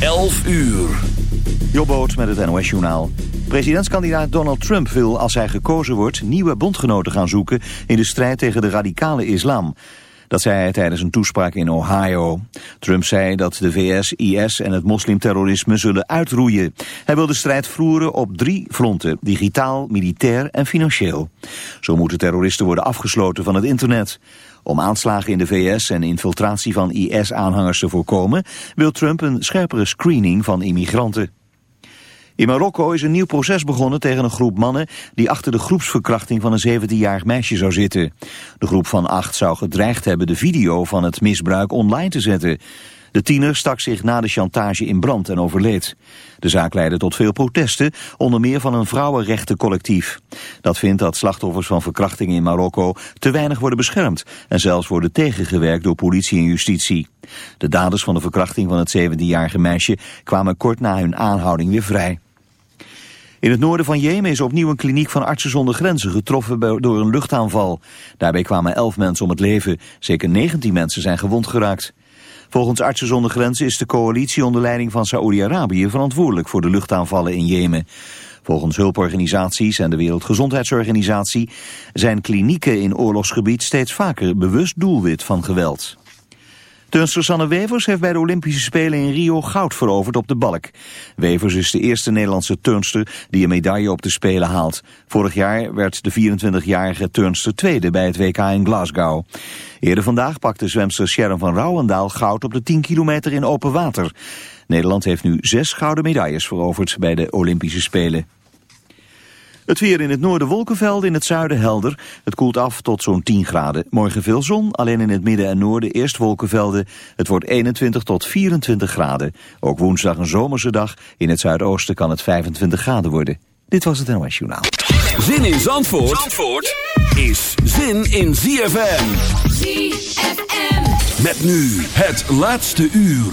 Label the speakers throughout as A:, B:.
A: 11 uur.
B: Jobboot met het NOS-journaal. Presidentskandidaat Donald Trump wil, als hij gekozen wordt... nieuwe bondgenoten gaan zoeken in de strijd tegen de radicale islam. Dat zei hij tijdens een toespraak in Ohio. Trump zei dat de VS, IS en het moslimterrorisme zullen uitroeien. Hij wil de strijd voeren op drie fronten. Digitaal, militair en financieel. Zo moeten terroristen worden afgesloten van het internet. Om aanslagen in de VS en infiltratie van IS-aanhangers te voorkomen... wil Trump een scherpere screening van immigranten. In Marokko is een nieuw proces begonnen tegen een groep mannen die achter de groepsverkrachting van een 17-jarig meisje zou zitten. De groep van acht zou gedreigd hebben de video van het misbruik online te zetten. De tiener stak zich na de chantage in brand en overleed. De zaak leidde tot veel protesten, onder meer van een vrouwenrechtencollectief. Dat vindt dat slachtoffers van verkrachtingen in Marokko te weinig worden beschermd en zelfs worden tegengewerkt door politie en justitie. De daders van de verkrachting van het 17-jarige meisje kwamen kort na hun aanhouding weer vrij. In het noorden van Jemen is opnieuw een kliniek van artsen zonder grenzen getroffen door een luchtaanval. Daarbij kwamen 11 mensen om het leven. Zeker 19 mensen zijn gewond geraakt. Volgens Artsen zonder Grenzen is de coalitie onder leiding van Saoedi-Arabië verantwoordelijk voor de luchtaanvallen in Jemen. Volgens hulporganisaties en de Wereldgezondheidsorganisatie zijn klinieken in oorlogsgebied steeds vaker bewust doelwit van geweld. Turnster Sanne Wevers heeft bij de Olympische Spelen in Rio goud veroverd op de balk. Wevers is de eerste Nederlandse turnster die een medaille op de Spelen haalt. Vorig jaar werd de 24-jarige turnster tweede bij het WK in Glasgow. Eerder vandaag pakte zwemster Sharon van Rouwendaal goud op de 10 kilometer in open water. Nederland heeft nu zes gouden medailles veroverd bij de Olympische Spelen. Het weer in het noorden wolkenvelden, in het zuiden helder. Het koelt af tot zo'n 10 graden. Morgen veel zon, alleen in het midden en noorden eerst wolkenvelden. Het wordt 21 tot 24 graden. Ook woensdag een zomerse dag. In het zuidoosten kan het 25 graden worden. Dit was het NOS Journaal.
A: Zin in Zandvoort, Zandvoort is zin in ZFM.
C: ZFM.
A: Met nu het laatste uur.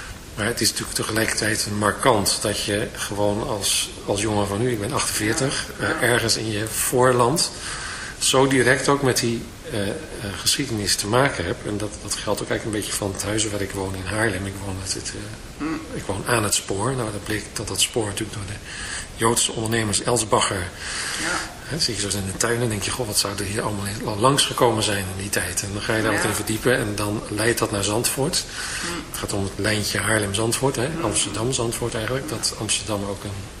D: Maar het is natuurlijk tegelijkertijd markant dat je gewoon als, als jongen van nu, ik ben 48, ja. uh, ergens in je voorland zo direct ook met die uh, uh, geschiedenis te maken hebt. En dat, dat geldt ook eigenlijk een beetje van het huis waar ik woon in Haarlem. Ik woon, het, het, mm. ik woon aan het spoor. Nou, dat bleek dat dat spoor natuurlijk door de Joodse ondernemers Elsbacher...
C: Ja.
D: Zit je zo in de tuin en denk je, goh, wat zou er hier allemaal al langs gekomen zijn in die tijd. En dan ga je daar ja. wat in verdiepen en dan leidt dat naar Zandvoort. Mm. Het gaat om het lijntje Haarlem-Zandvoort, mm. Amsterdam-Zandvoort eigenlijk. Dat Amsterdam ook een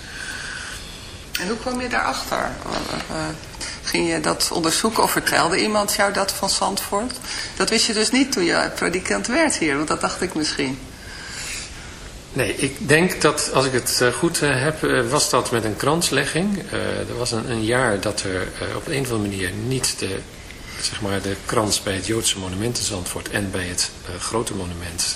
C: En hoe kwam je daarachter? Uh, ging je dat onderzoeken of vertelde iemand jou dat van Zandvoort? Dat wist je dus niet toen je predikant werd hier, want dat dacht ik misschien.
D: Nee, ik denk dat, als ik het goed heb, was dat met een kranslegging. er was een, een, jaar dat er op een of andere manier niet de, zeg maar, de krans bij het Joodse monument in Zandvoort en bij het grote monument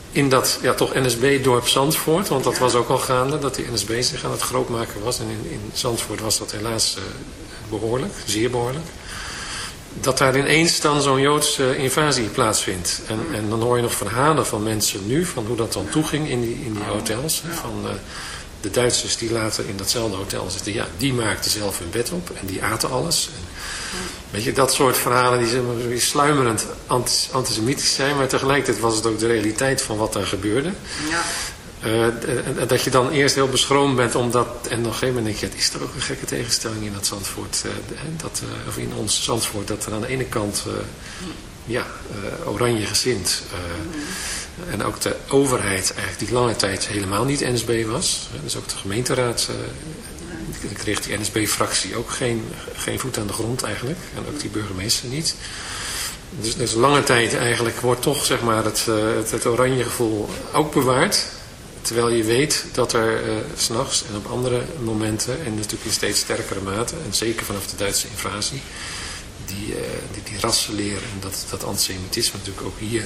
D: in dat ja, toch NSB-dorp Zandvoort, want dat was ook al gaande, dat die NSB zich aan het grootmaken was. En in, in Zandvoort was dat helaas uh, behoorlijk, zeer behoorlijk. Dat daar ineens dan zo'n Joodse invasie plaatsvindt. En, en dan hoor je nog verhalen van mensen nu, van hoe dat dan toeging in die, in die hotels. Van uh, de Duitsers die later in datzelfde hotel zitten, ja, die maakten zelf hun bed op en die aten alles. En, Weet je, dat soort verhalen die, zeg maar, sluimerend antisemitisch zijn, maar tegelijkertijd was het ook de realiteit van wat daar gebeurde.
C: Ja.
D: Uh, dat je dan eerst heel beschroomd bent omdat, en op een gegeven moment denk je, is toch ook een gekke tegenstelling in dat Zandvoort, uh, dat, uh, of in ons Zandvoort, dat er aan de ene kant, ja, oranje gezind, mm. En ook de overheid eigenlijk die lange tijd helemaal niet NSB was, dus ook de gemeenteraad dan kreeg die NSB-fractie ook geen, geen voet aan de grond eigenlijk. En ook die burgemeester niet. Dus, dus lange tijd eigenlijk wordt toch zeg maar, het, uh, het, het, oranje gevoel ook bewaard. Terwijl je weet dat er uh, s'nachts en op andere momenten, en natuurlijk in steeds sterkere mate, en zeker vanaf de Duitse invasie, die, uh, die, die en dat, dat antisemitisme natuurlijk ook hier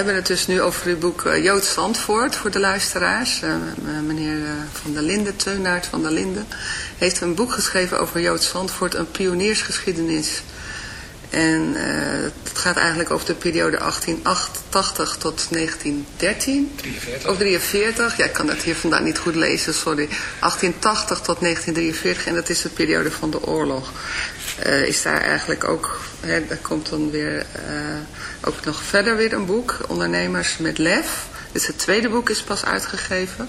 C: Hebben het dus nu over het boek uh, Joods Zandvoort voor de luisteraars. Uh, meneer uh, Van der Linden, Teunaert van der Linden, heeft een boek geschreven over Joods Zandvoort, een pioniersgeschiedenis. En het gaat eigenlijk over de periode 1888 tot 1913.
D: 43.
C: Of 43, ja ik kan dat hier vandaan niet goed lezen, sorry. 1880 tot 1943 en dat is de periode van de oorlog. Is daar eigenlijk ook, hè, daar komt dan weer ook nog verder weer een boek, Ondernemers met Lef. Dus het tweede boek is pas uitgegeven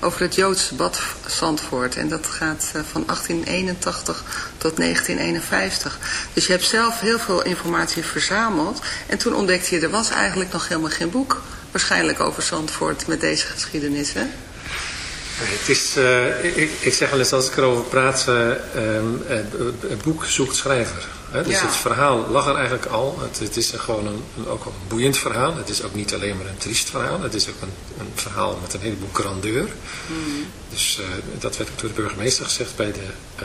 C: over het Joodse bad Zandvoort. En dat gaat van 1881 tot 1951. Dus je hebt zelf heel veel informatie verzameld. En toen ontdekte je, er was eigenlijk nog helemaal geen boek. Waarschijnlijk over Zandvoort met deze geschiedenis?
D: Het is, uh, ik, ik, zeg wel eens als ik erover praat, uh, um, het boek zoekt schrijver. Hè? Dus
C: Ja.
D: het verhaal lag er eigenlijk al. Het, het is gewoon een, een, ook een boeiend verhaal. Het is ook niet alleen maar een triest verhaal. Het is ook een, een verhaal met een heleboel grandeur. Dus uh, dat werd ook door de burgemeester gezegd bij de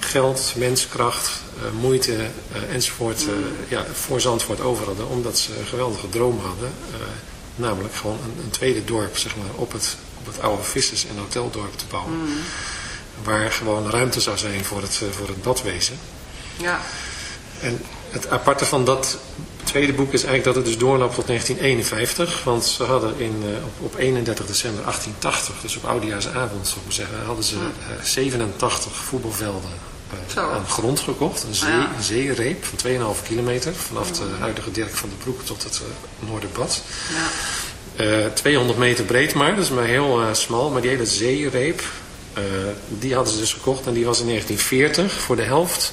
D: geld, menskracht, uh, moeite enzovoort ja, voor Zandvoort over hadden. Omdat ze een geweldige droom hadden. namelijk gewoon een, een, tweede dorp zeg maar, op, het, op het oude vissers- en hoteldorp te bouwen.
C: Mm.
D: Waar gewoon ruimte zou zijn voor het, voor het badwezen.
C: Ja.
D: En het aparte van dat tweede boek is eigenlijk dat het dus doorloopt tot 1951. Want ze hadden in, uh, op, op, 31 december 1880, dus op oudejaarsavond zou ik maar zeggen, hadden ze uh, 87 voetbalvelden uh, aan grond gekocht. Een, zee,
C: ja.
D: een zeereep van 2,5 kilometer vanaf de huidige Dirk van de Broek tot het uh, Noorderbad.
C: Ja.
D: 200 meter breed maar, dus maar heel smal. Maar die hele zeereep, die hadden ze dus gekocht en die was in 1940 voor de helft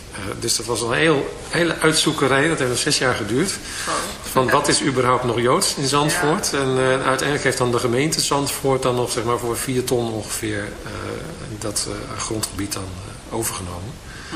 D: Uh, dus dat was een heel, hele uitzoekerij, dat heeft zes jaar geduurd.
C: Oh.
D: Van wat is überhaupt nog Joods in Zandvoort?
C: Ja.
D: En uh, uiteindelijk heeft dan de gemeente Zandvoort dan nog zeg maar, voor vier ton ongeveer dat grondgebied dan overgenomen.
C: Hm.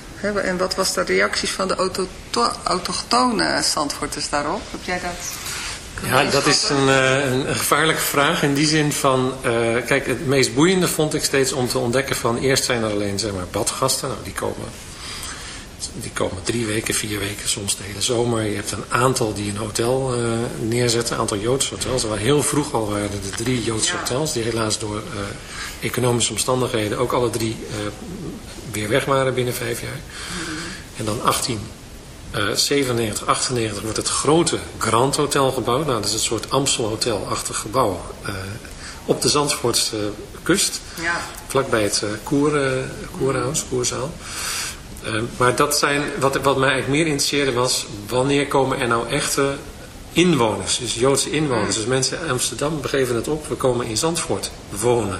C: en wat was de reacties van de autoto- autochtone Zandvoorters daarop? Heb jij dat?
D: Ja, dat is een, eh, een, gevaarlijke vraag in die zin van... eh, kijk, het meest boeiende vond ik steeds om te ontdekken van... eerst zijn er alleen zeg maar, badgasten, nou, die komen, die komen drie weken, vier weken, soms de hele zomer. Je hebt een aantal die een hotel eh, neerzetten, een aantal Joodse hotels. Waren heel vroeg al waren de drie Joodse
C: Ja.
D: hotels... die helaas door economische omstandigheden ook alle drie weer weg waren binnen vijf jaar. En dan 18 eh 97, 98 wordt het grote Grand Hotel gebouwd. Nou, dat is een soort Amstel Hotel-achtig gebouw eh, op de Zandvoortse kust.
C: Ja.
D: Vlakbij het eh, koer, eh, koerhuis, koerzaal. Eh, maar dat zijn, wat, wat mij eigenlijk meer interesseerde was... wanneer komen er nou echte inwoners, dus Joodse inwoners. Dus mensen in Amsterdam begeven het op, we komen in Zandvoort wonen.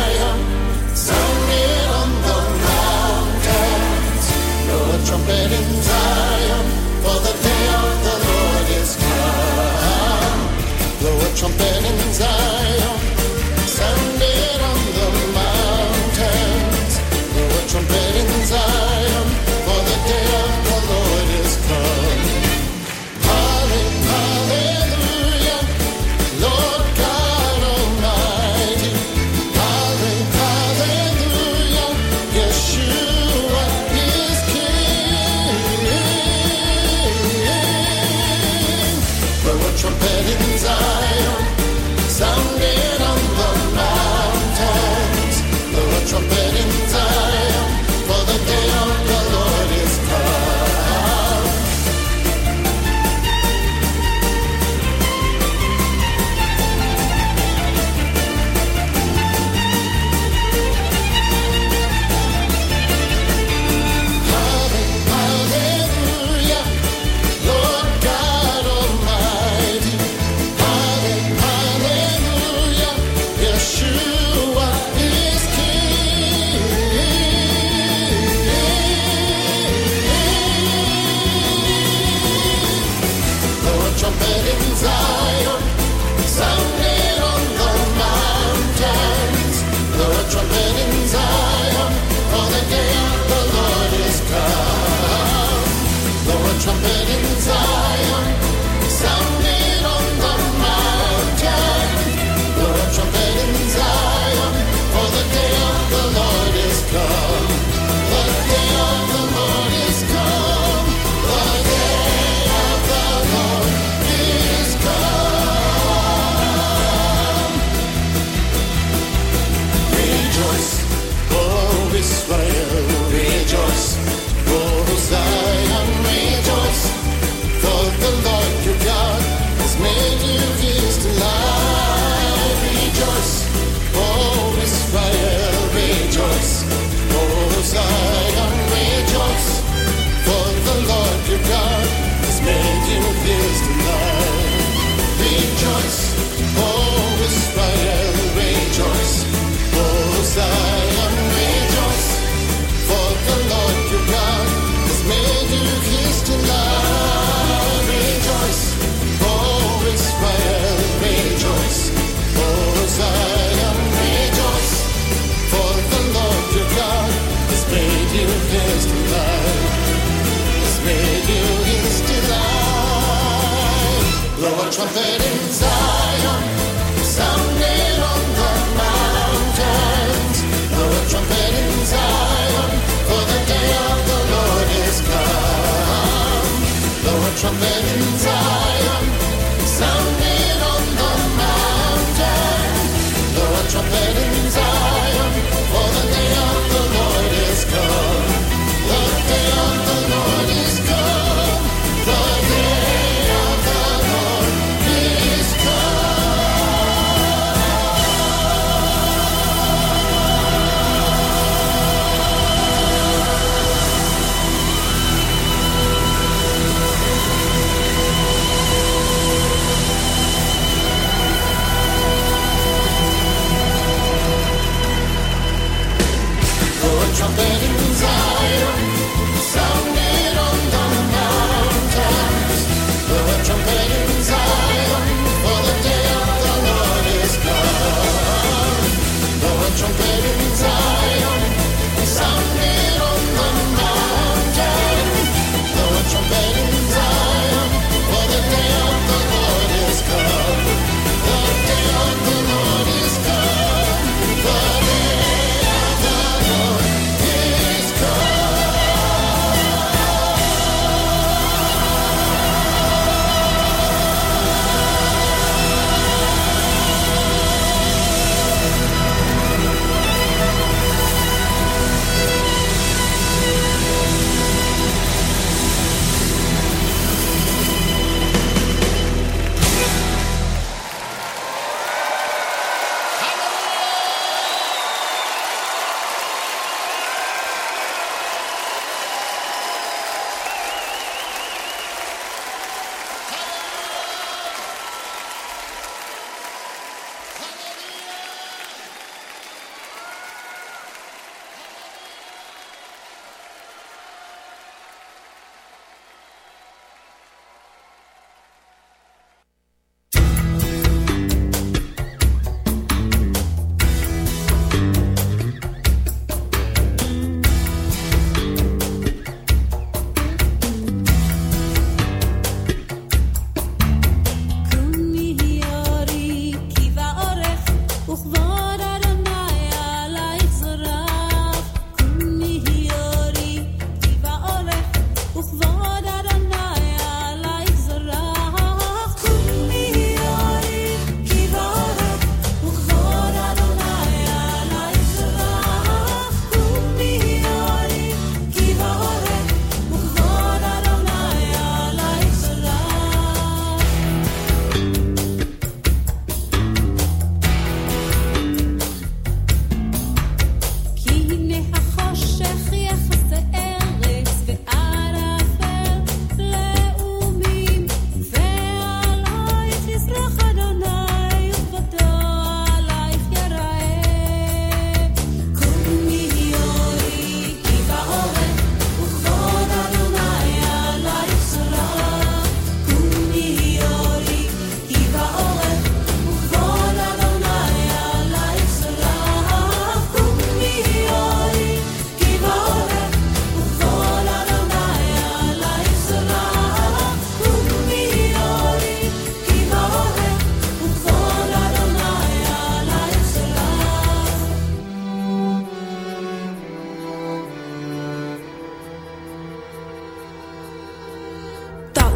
E: Sounding on the mountains. Blow a trumpet in Zion, for the day of the Lord is come. Blow a trumpet in Zion, trumpet in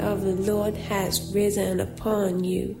F: of the Lord has
G: risen upon you.